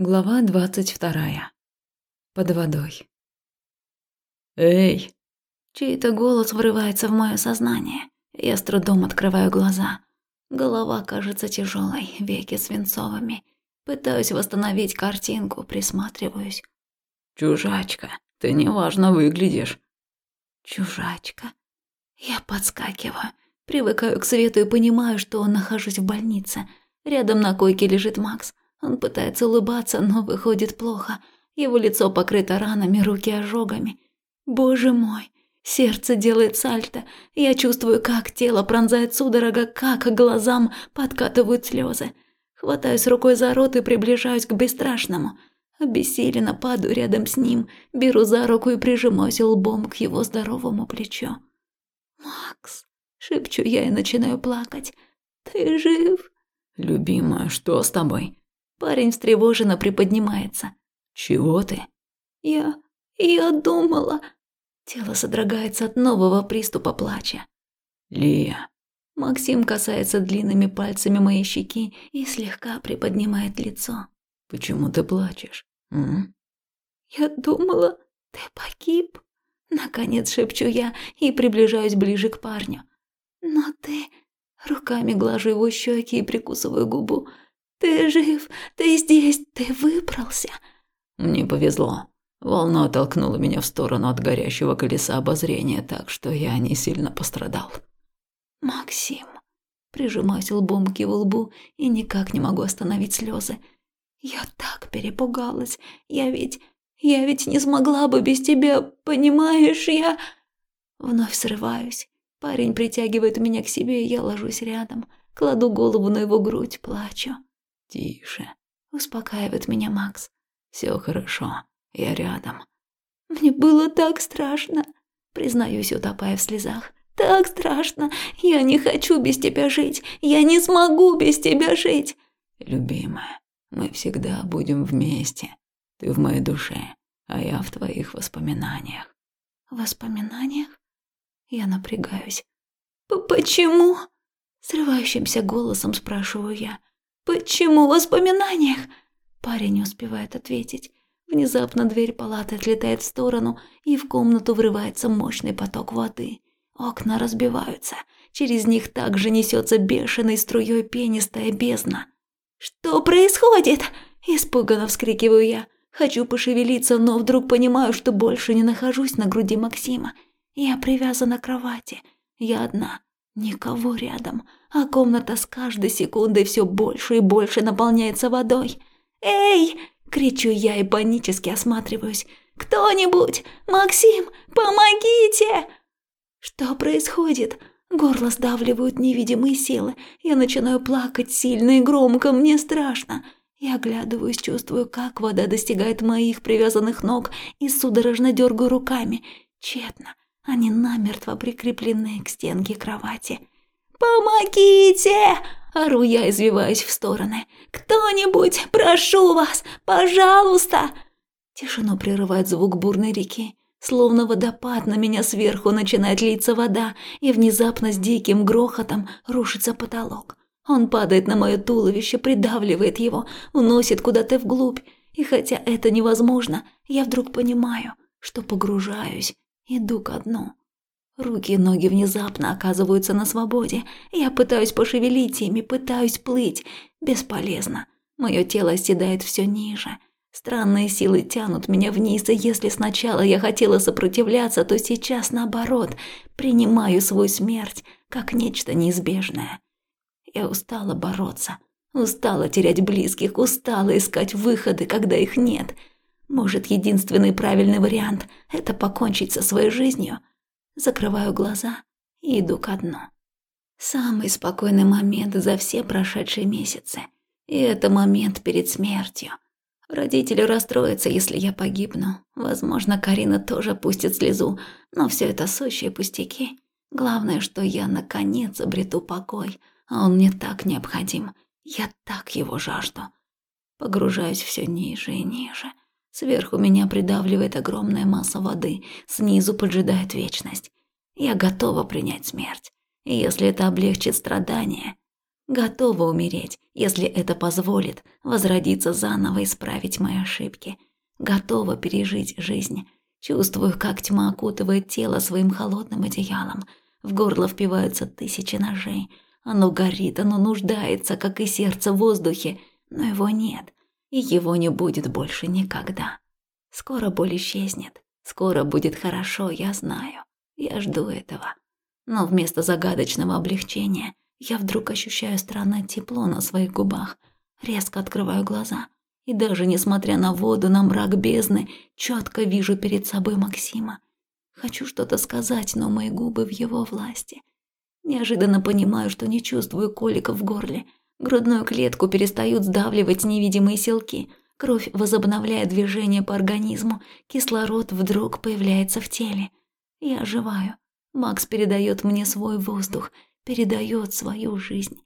Глава двадцать вторая. Под водой. «Эй!» Чей-то голос врывается в мое сознание. Я с трудом открываю глаза. Голова кажется тяжелой, веки свинцовыми. Пытаюсь восстановить картинку, присматриваюсь. «Чужачка, ты неважно выглядишь». «Чужачка». Я подскакиваю, привыкаю к свету и понимаю, что нахожусь в больнице. Рядом на койке лежит Макс. Он пытается улыбаться, но выходит плохо. Его лицо покрыто ранами, руки ожогами. Боже мой, сердце делает сальто. Я чувствую, как тело пронзает судорога, как глазам подкатывают слезы. Хватаюсь рукой за рот и приближаюсь к бесстрашному. Обессиленно падаю рядом с ним, беру за руку и прижимаюсь лбом к его здоровому плечу. «Макс», — шепчу я и начинаю плакать, — «ты жив?» «Любимая, что с тобой?» Парень встревоженно приподнимается. «Чего ты?» «Я... я думала...» Тело содрогается от нового приступа плача. «Лия...» Максим касается длинными пальцами моей щеки и слегка приподнимает лицо. «Почему ты плачешь? М? «Я думала, ты погиб...» Наконец шепчу я и приближаюсь ближе к парню. «Но ты...» Руками глажу его щеки и прикусываю губу. «Ты жив, ты здесь, ты выбрался!» Мне повезло. Волна оттолкнула меня в сторону от горящего колеса обозрения, так что я не сильно пострадал. «Максим...» Прижимаюсь лбом к его лбу и никак не могу остановить слезы. «Я так перепугалась. Я ведь... Я ведь не смогла бы без тебя, понимаешь? Я...» Вновь срываюсь. Парень притягивает меня к себе, и я ложусь рядом. Кладу голову на его грудь, плачу. «Тише», — успокаивает меня Макс. Все хорошо, я рядом». «Мне было так страшно», — признаюсь, утопая в слезах. «Так страшно. Я не хочу без тебя жить. Я не смогу без тебя жить». «Любимая, мы всегда будем вместе. Ты в моей душе, а я в твоих воспоминаниях». «Воспоминаниях?» Я напрягаюсь. «Почему?» Срывающимся голосом спрашиваю я. «Почему в воспоминаниях?» Парень не успевает ответить. Внезапно дверь палаты отлетает в сторону, и в комнату врывается мощный поток воды. Окна разбиваются. Через них также несется бешеной струей пенистая бездна. «Что происходит?» – испуганно вскрикиваю я. Хочу пошевелиться, но вдруг понимаю, что больше не нахожусь на груди Максима. Я привязана к кровати. Я одна. Никого рядом, а комната с каждой секундой все больше и больше наполняется водой. «Эй!» – кричу я и панически осматриваюсь. «Кто-нибудь! Максим, помогите!» Что происходит? Горло сдавливают невидимые силы. Я начинаю плакать сильно и громко, мне страшно. Я оглядываюсь, чувствую, как вода достигает моих привязанных ног и судорожно дергаю руками. Тщетно. Они намертво прикреплены к стенке кровати. «Помогите!» – ору я, извиваясь в стороны. «Кто-нибудь, прошу вас, пожалуйста!» Тишину прерывает звук бурной реки. Словно водопад на меня сверху начинает литься вода, и внезапно с диким грохотом рушится потолок. Он падает на мое туловище, придавливает его, уносит куда-то вглубь. И хотя это невозможно, я вдруг понимаю, что погружаюсь Иду ко дну. Руки и ноги внезапно оказываются на свободе. Я пытаюсь пошевелить ими, пытаюсь плыть. Бесполезно. Мое тело оседает все ниже. Странные силы тянут меня вниз, и если сначала я хотела сопротивляться, то сейчас, наоборот, принимаю свою смерть как нечто неизбежное. Я устала бороться, устала терять близких, устала искать выходы, когда их нет — может, единственный правильный вариант – это покончить со своей жизнью? Закрываю глаза и иду ко дну. Самый спокойный момент за все прошедшие месяцы. И это момент перед смертью. Родители расстроятся, если я погибну. Возможно, Карина тоже пустит слезу, но все это сущие пустяки. Главное, что я наконец обрету покой, а он мне так необходим. Я так его жажду. Погружаюсь все ниже и ниже. Сверху меня придавливает огромная масса воды, снизу поджидает вечность. Я готова принять смерть. Если это облегчит страдания... Готова умереть, если это позволит возродиться заново и исправить мои ошибки. Готова пережить жизнь. Чувствую, как тьма окутывает тело своим холодным одеялом. В горло впиваются тысячи ножей. Оно горит, оно нуждается, как и сердце в воздухе, но его нет, и его не будет больше никогда. Скоро боль исчезнет, скоро будет хорошо, я знаю. Я жду этого. Но вместо загадочного облегчения я вдруг ощущаю странное тепло на своих губах. Резко открываю глаза. И даже несмотря на воду, на мрак бездны, четко вижу перед собой Максима. Хочу что-то сказать, но мои губы в его власти. Неожиданно понимаю, что не чувствую коликов в горле. Грудную клетку перестают сдавливать невидимые селки. Кровь возобновляет движение по организму. Кислород вдруг появляется в теле. Я оживаю. Макс передает мне свой воздух, передает свою жизнь.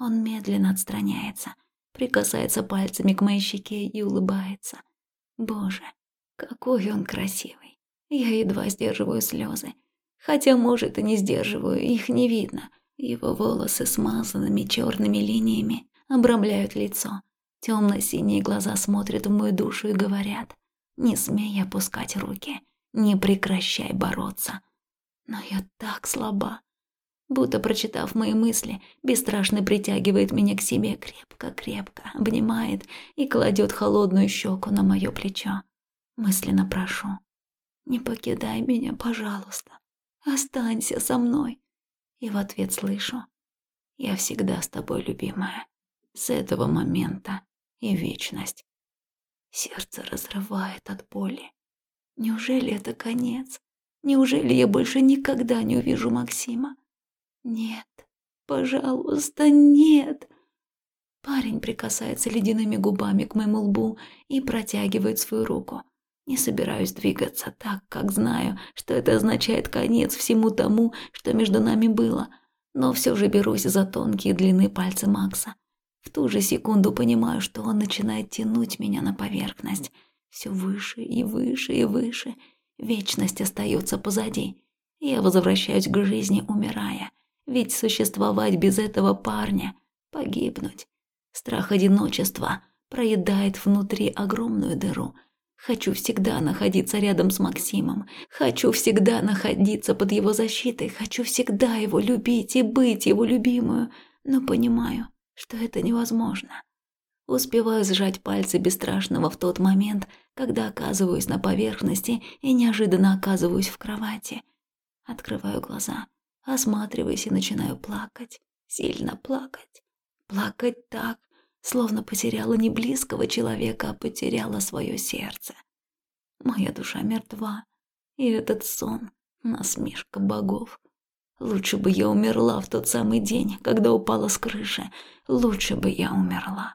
Он медленно отстраняется, прикасается пальцами к моей щеке и улыбается. Боже, какой он красивый. Я едва сдерживаю слезы. Хотя, может, и не сдерживаю, их не видно. Его волосы смазанными черными линиями обрамляют лицо. Темно-синие глаза смотрят в мою душу и говорят, не смей опускать руки, не прекращай бороться. Но я так слаба. Будто прочитав мои мысли, бесстрашно притягивает меня к себе крепко-крепко, обнимает и кладет холодную щеку на мое плечо. Мысленно прошу, не покидай меня, пожалуйста, останься со мной. И в ответ слышу, я всегда с тобой, любимая, с этого момента и вечность. Сердце разрывает от боли. Неужели это конец? Неужели я больше никогда не увижу Максима? Нет, пожалуйста, нет. Парень прикасается ледяными губами к моему лбу и протягивает свою руку. Не собираюсь двигаться так, как знаю, что это означает конец всему тому, что между нами было, но все же берусь за тонкие длинные пальцы Макса. В ту же секунду понимаю, что он начинает тянуть меня на поверхность. Все выше и выше и выше – Вечность остается позади. Я возвращаюсь к жизни, умирая. Ведь существовать без этого парня – погибнуть. Страх одиночества проедает внутри огромную дыру. Хочу всегда находиться рядом с Максимом. Хочу всегда находиться под его защитой. Хочу всегда его любить и быть его любимую. Но понимаю, что это невозможно. Успеваю сжать пальцы бесстрашного в тот момент, когда оказываюсь на поверхности и неожиданно оказываюсь в кровати. Открываю глаза, осматриваюсь и начинаю плакать. Сильно плакать. Плакать так, словно потеряла не близкого человека, а потеряла свое сердце. Моя душа мертва, и этот сон — насмешка богов. Лучше бы я умерла в тот самый день, когда упала с крыши. Лучше бы я умерла.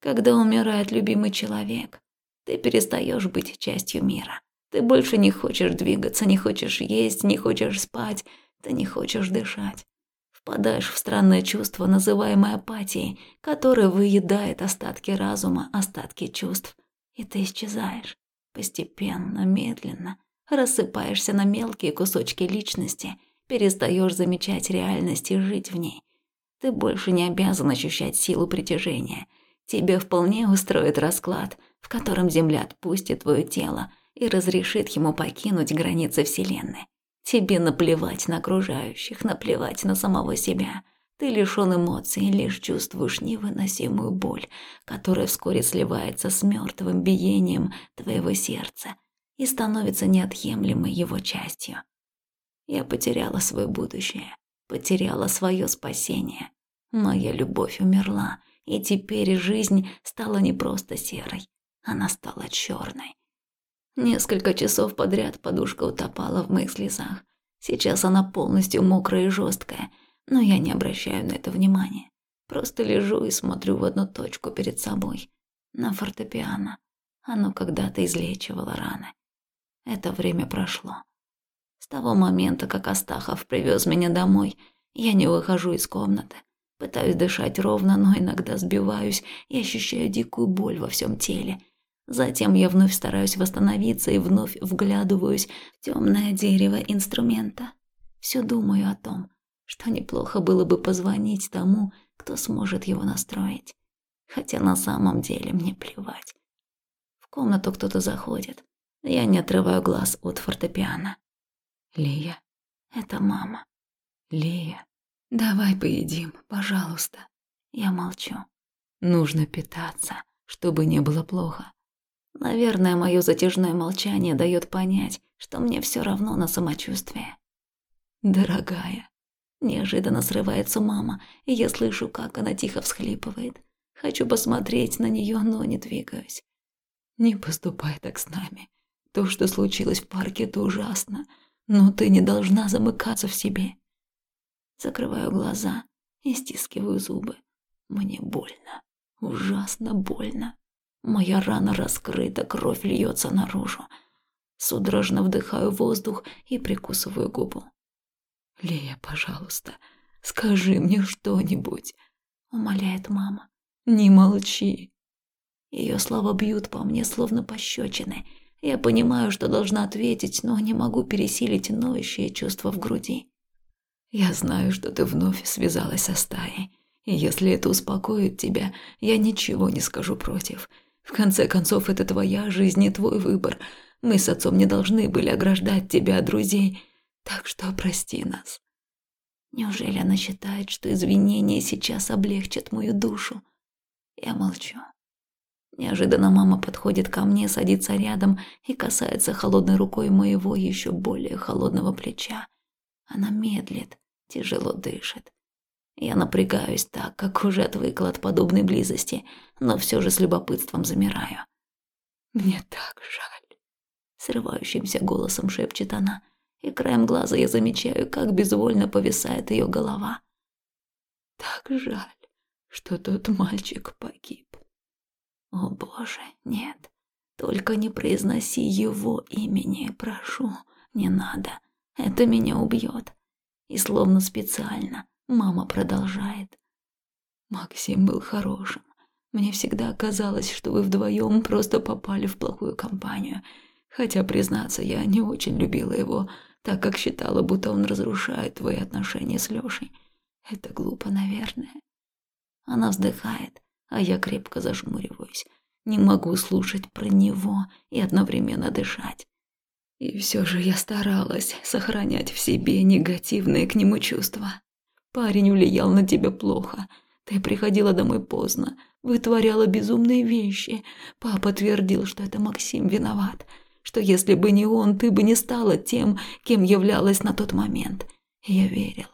Когда умирает любимый человек, ты перестаешь быть частью мира. Ты больше не хочешь двигаться, не хочешь есть, не хочешь спать, ты не хочешь дышать. Впадаешь в странное чувство, называемое апатией, которое выедает остатки разума, остатки чувств. И ты исчезаешь. Постепенно, медленно. Рассыпаешься на мелкие кусочки личности, перестаешь замечать реальность и жить в ней. Ты больше не обязан ощущать силу притяжения – Тебе вполне устроит расклад, в котором Земля отпустит твое тело и разрешит ему покинуть границы Вселенной. Тебе наплевать на окружающих, наплевать на самого себя. Ты лишён эмоций, лишь чувствуешь невыносимую боль, которая вскоре сливается с мертвым биением твоего сердца и становится неотъемлемой его частью. Я потеряла свое будущее, потеряла свое спасение. Моя любовь умерла, и теперь жизнь стала не просто серой, она стала черной. Несколько часов подряд подушка утопала в моих слезах. Сейчас она полностью мокрая и жесткая, но я не обращаю на это внимания. Просто лежу и смотрю в одну точку перед собой. На фортепиано. Оно когда-то излечивало раны. Это время прошло. С того момента, как Астахов привез меня домой, я не выхожу из комнаты. Пытаюсь дышать ровно, но иногда сбиваюсь и ощущаю дикую боль во всем теле. Затем я вновь стараюсь восстановиться и вновь вглядываюсь в темное дерево инструмента. Все думаю о том, что неплохо было бы позвонить тому, кто сможет его настроить. Хотя на самом деле мне плевать. В комнату кто-то заходит. Я не отрываю глаз от фортепиано. Лия. Это мама. Лия. Давай поедим, пожалуйста. Я молчу. Нужно питаться, чтобы не было плохо. Наверное, мое затяжное молчание дает понять, что мне все равно на самочувствие. Дорогая, неожиданно срывается мама, и я слышу, как она тихо всхлипывает. Хочу посмотреть на нее, но не двигаюсь. Не поступай так с нами. То, что случилось в парке, это ужасно, но ты не должна замыкаться в себе. Закрываю глаза и стискиваю зубы. Мне больно, ужасно больно. Моя рана раскрыта, кровь льется наружу. Судорожно вдыхаю воздух и прикусываю губу. «Лея, пожалуйста, скажи мне что-нибудь», — умоляет мама. «Не молчи». Ее слова бьют по мне, словно пощечины. Я понимаю, что должна ответить, но не могу пересилить ноющее чувство в груди. «Я знаю, что ты вновь связалась со стаей, и если это успокоит тебя, я ничего не скажу против. В конце концов, это твоя жизнь и твой выбор. Мы с отцом не должны были ограждать тебя от друзей, так что прости нас. Неужели она считает, что извинения сейчас облегчат мою душу? Я молчу. Неожиданно мама подходит ко мне, садится рядом и касается холодной рукой моего еще более холодного плеча. Она медлит, тяжело дышит. Я напрягаюсь так, как уже отвыкла от подобной близости, но все же с любопытством замираю. «Мне так жаль», — срывающимся голосом шепчет она, и краем глаза я замечаю, как безвольно повисает ее голова. «Так жаль, что тот мальчик погиб». «О боже, нет, только не произноси его имени, прошу, не надо, это меня убьет». И словно специально Мама продолжает. Максим был хорошим. Мне всегда казалось, что вы вдвоем просто попали в плохую компанию. Хотя, признаться, я не очень любила его, так как считала, будто он разрушает твои отношения с Лёшей. Это глупо, наверное. Она вздыхает, а я крепко зажмуриваюсь. Не могу слушать про него и одновременно дышать. И все же я старалась сохранять в себе негативные к нему чувства. Парень влиял на тебя плохо. Ты приходила домой поздно, вытворяла безумные вещи. Папа твердил, что это Максим виноват, что если бы не он, ты бы не стала тем, кем являлась на тот момент. Я верила.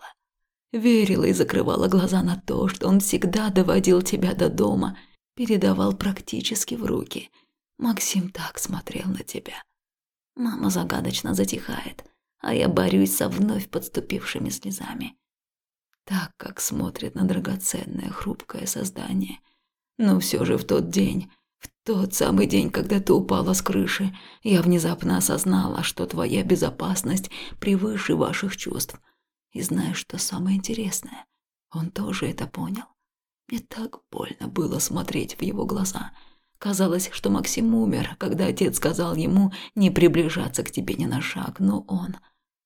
Верила и закрывала глаза на то, что он всегда доводил тебя до дома, передавал практически в руки. Максим так смотрел на тебя. Мама загадочно затихает, а я борюсь со вновь подступившими слезами так, как смотрит на драгоценное хрупкое создание. Но все же в тот день, в тот самый день, когда ты упала с крыши, я внезапно осознала, что твоя безопасность превыше ваших чувств. И знаешь, что самое интересное? Он тоже это понял. Мне так больно было смотреть в его глаза. Казалось, что Максим умер, когда отец сказал ему не приближаться к тебе ни на шаг, но он...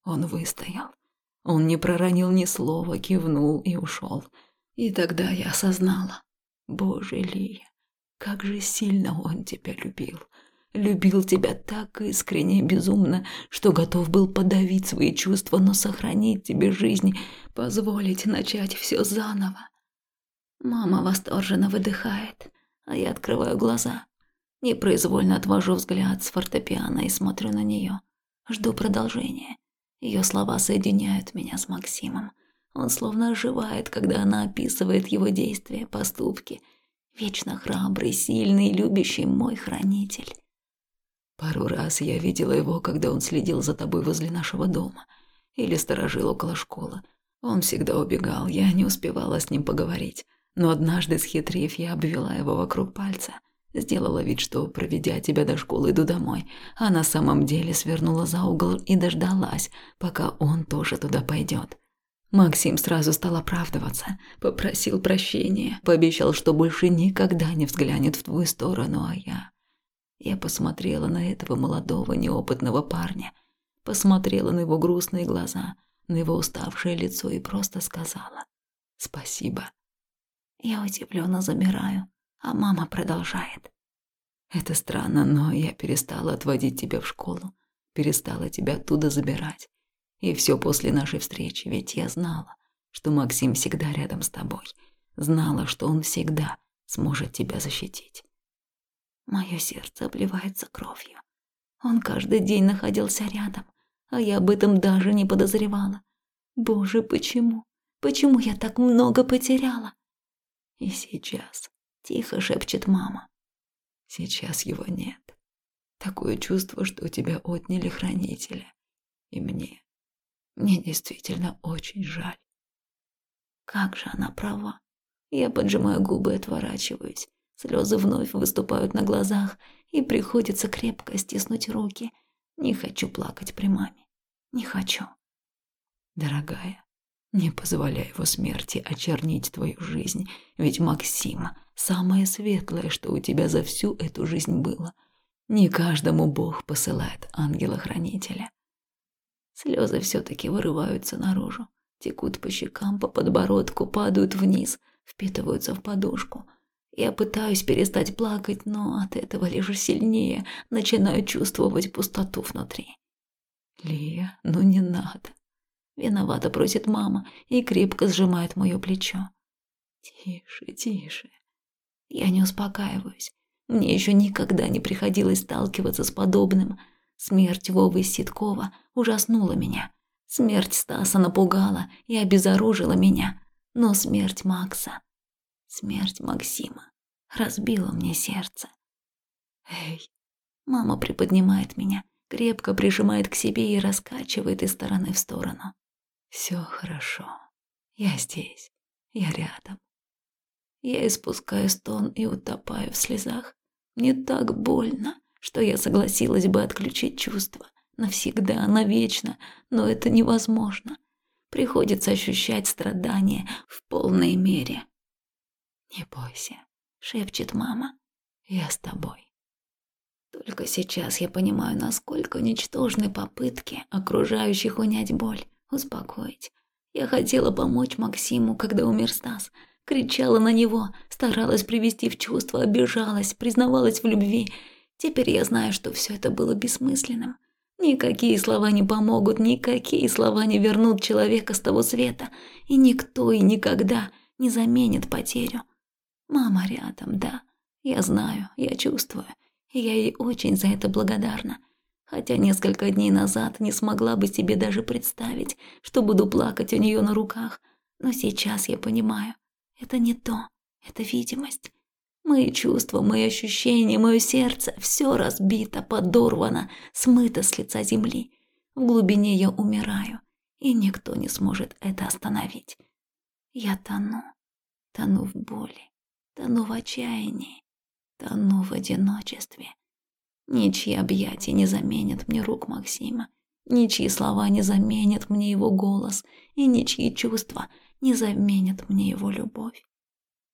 он выстоял. Он не проронил ни слова, кивнул и ушел. И тогда я осознала. Боже, Лия, как же сильно он тебя любил. Любил тебя так искренне и безумно, что готов был подавить свои чувства, но сохранить тебе жизнь, позволить начать все заново. Мама восторженно выдыхает, а я открываю глаза. Непроизвольно отвожу взгляд с фортепиано и смотрю на нее. Жду продолжения. Ее слова соединяют меня с Максимом. Он словно оживает, когда она описывает его действия, поступки. Вечно храбрый, сильный, любящий мой хранитель. Пару раз я видела его, когда он следил за тобой возле нашего дома. Или сторожил около школы. Он всегда убегал, я не успевала с ним поговорить. Но однажды, схитрив, я обвела его вокруг пальца. Сделала вид, что, проведя тебя до школы, иду домой, а на самом деле свернула за угол и дождалась, пока он тоже туда пойдет. Максим сразу стал оправдываться, попросил прощения, пообещал, что больше никогда не взглянет в твою сторону, а я... Я посмотрела на этого молодого, неопытного парня, посмотрела на его грустные глаза, на его уставшее лицо и просто сказала «Спасибо». Я удивленно замираю, а мама продолжает. «Это странно, но я перестала отводить тебя в школу, перестала тебя оттуда забирать. И все после нашей встречи, ведь я знала, что Максим всегда рядом с тобой. Знала, что он всегда сможет тебя защитить. Мое сердце обливается кровью. Он каждый день находился рядом, а я об этом даже не подозревала. Боже, почему? Почему я так много потеряла? И сейчас тихо шепчет мама. Сейчас его нет. Такое чувство, что у тебя отняли хранителя. И мне, мне действительно очень жаль. Как же она права. Я поджимаю губы и отворачиваюсь. Слезы вновь выступают на глазах, и приходится крепко стиснуть руки. Не хочу плакать при маме. Не хочу. Дорогая, не позволяй его смерти очернить твою жизнь, ведь Максима – самое светлое, что у тебя за всю эту жизнь было. Не каждому Бог посылает ангела-хранителя. Слезы все-таки вырываются наружу, текут по щекам, по подбородку, падают вниз, впитываются в подушку. Я пытаюсь перестать плакать, но от этого лишь сильнее начинаю чувствовать пустоту внутри. «Лия, ну не надо!» Виновато просит мама и крепко сжимает мое плечо. «Тише, тише!» Я не успокаиваюсь. Мне еще никогда не приходилось сталкиваться с подобным. Смерть Вовы Ситкова ужаснула меня. Смерть Стаса напугала и обезоружила меня. Но смерть Макса, смерть Максима разбила мне сердце. «Эй!» Мама приподнимает меня, крепко прижимает к себе и раскачивает из стороны в сторону. Все хорошо. Я здесь. Я рядом. Я испускаю стон и утопаю в слезах. Мне так больно, что я согласилась бы отключить чувства. Навсегда, навечно, но это невозможно. Приходится ощущать страдания в полной мере. «Не бойся», — шепчет мама. «Я с тобой». Только сейчас я понимаю, насколько ничтожны попытки окружающих унять боль успокоить. Я хотела помочь Максиму, когда умер Стас. Кричала на него, старалась привести в чувство, обижалась, признавалась в любви. Теперь я знаю, что все это было бессмысленным. Никакие слова не помогут, никакие слова не вернут человека с того света, и никто и никогда не заменит потерю. Мама рядом, да, я знаю, я чувствую, и я ей очень за это благодарна хотя несколько дней назад не смогла бы себе даже представить, что буду плакать у нее на руках. Но сейчас я понимаю, это не то, это видимость. Мои чувства, мои ощущения, мое сердце – все разбито, подорвано, смыто с лица земли. В глубине я умираю, и никто не сможет это остановить. Я тону, тону в боли, тону в отчаянии, тону в одиночестве. Ничьи объятия не заменят мне рук Максима, ничьи слова не заменят мне его голос, и ничьи чувства не заменят мне его любовь.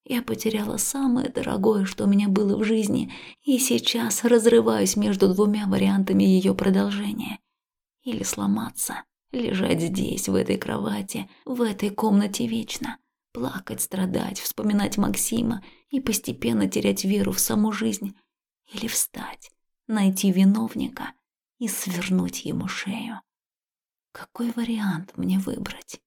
Я потеряла самое дорогое, что у меня было в жизни, и сейчас разрываюсь между двумя вариантами ее продолжения. Или сломаться, лежать здесь, в этой кровати, в этой комнате вечно, плакать, страдать, вспоминать Максима и постепенно терять веру в саму жизнь. Или встать, найти виновника и свернуть ему шею. Какой вариант мне выбрать?